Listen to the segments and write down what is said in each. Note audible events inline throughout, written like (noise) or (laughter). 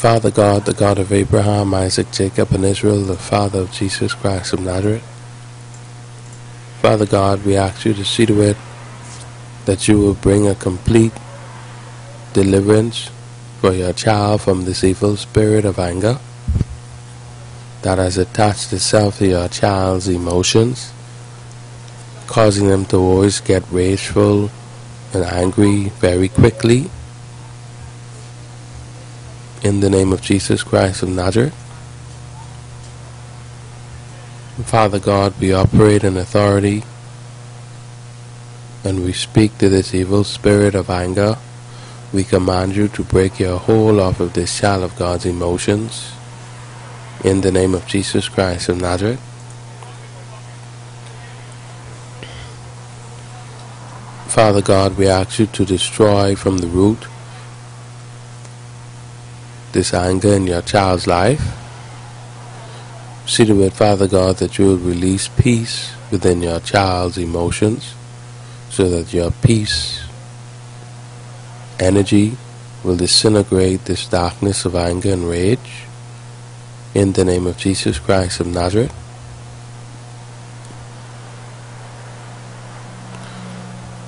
Father God, the God of Abraham, Isaac, Jacob, and Israel, the Father of Jesus Christ of Nazareth. Father God, we ask you to see to it that you will bring a complete deliverance for your child from this evil spirit of anger that has attached itself to your child's emotions, causing them to always get rageful and angry very quickly. In the name of Jesus Christ of Nazareth. Father God, we operate in authority and we speak to this evil spirit of anger. We command you to break your hold off of this child of God's emotions in the name of Jesus Christ of Nazareth. Father God, we ask you to destroy from the root this anger in your child's life. See it, Father God, that you will release peace within your child's emotions so that your peace energy will disintegrate this darkness of anger and rage in the name of Jesus Christ of Nazareth.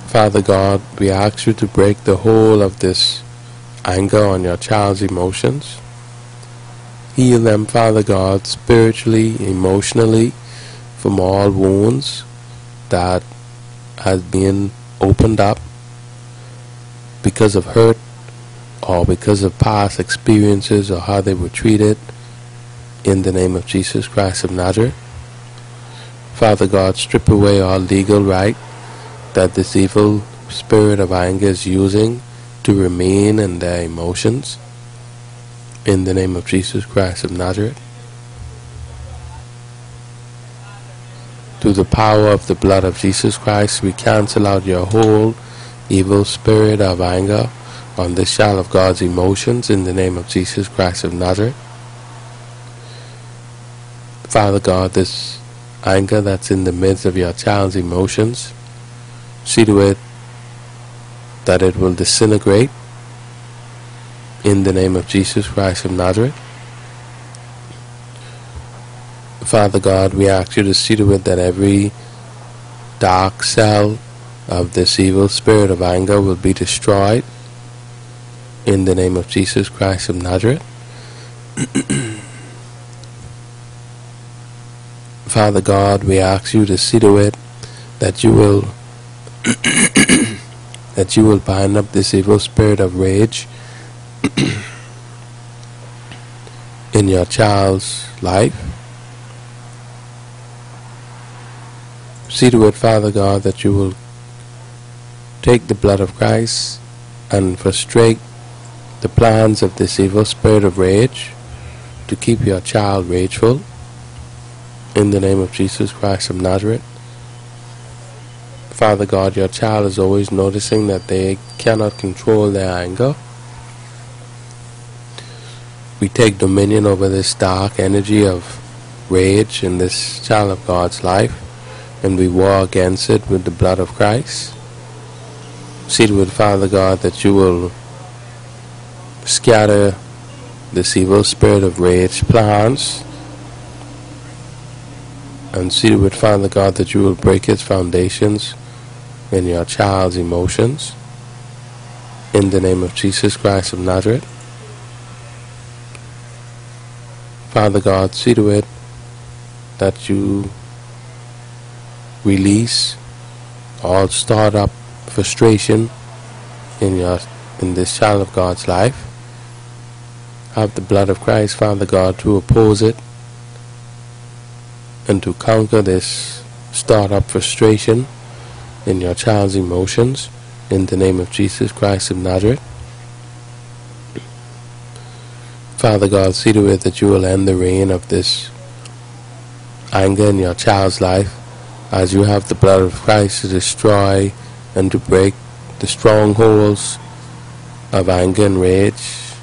Father God, we ask you to break the whole of this anger on your child's emotions. Heal them, Father God, spiritually, emotionally, from all wounds that has been opened up because of hurt or because of past experiences or how they were treated in the name of Jesus Christ of Nazareth. Father God, strip away all legal right that this evil spirit of anger is using to remain in their emotions. In the name of Jesus Christ of Nazareth. Through the power of the blood of Jesus Christ, we cancel out your whole evil spirit of anger on this child of God's emotions in the name of Jesus Christ of Nazareth. Father God, this anger that's in the midst of your child's emotions, see to it that it will disintegrate in the name of Jesus Christ of Nazareth. Father God, we ask you to see to it that every dark cell of this evil spirit of anger will be destroyed in the name of Jesus Christ of Nazareth. (coughs) Father God, we ask you to see to it that you will (coughs) (coughs) that you will bind up this evil spirit of rage (clears throat) in your child's life. See to it, Father God, that you will take the blood of Christ and frustrate the plans of this evil spirit of rage to keep your child rageful in the name of Jesus Christ of Nazareth. Father God, your child is always noticing that they cannot control their anger. We take dominion over this dark energy of rage in this child of God's life and we war against it with the blood of Christ. See to it, Father God, that you will scatter this evil spirit of rage plans and see to it, Father God that you will break its foundations in your child's emotions. In the name of Jesus Christ of Nazareth. Father God, see to it that you release all start up frustration in your in this child of God's life. Have the blood of Christ, Father God, to oppose it and to conquer this start-up frustration in your child's emotions in the name of Jesus Christ of Nazareth. Father God, see to it that you will end the reign of this anger in your child's life as you have the blood of Christ to destroy and to break the strongholds of anger and rage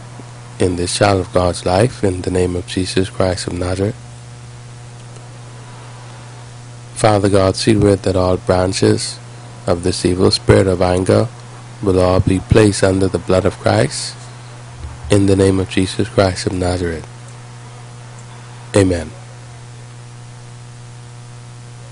in this child of God's life in the name of Jesus Christ of Nazareth. Father God, see to it that all branches of this evil spirit of anger will all be placed under the blood of Christ In the name of Jesus Christ of Nazareth. Amen.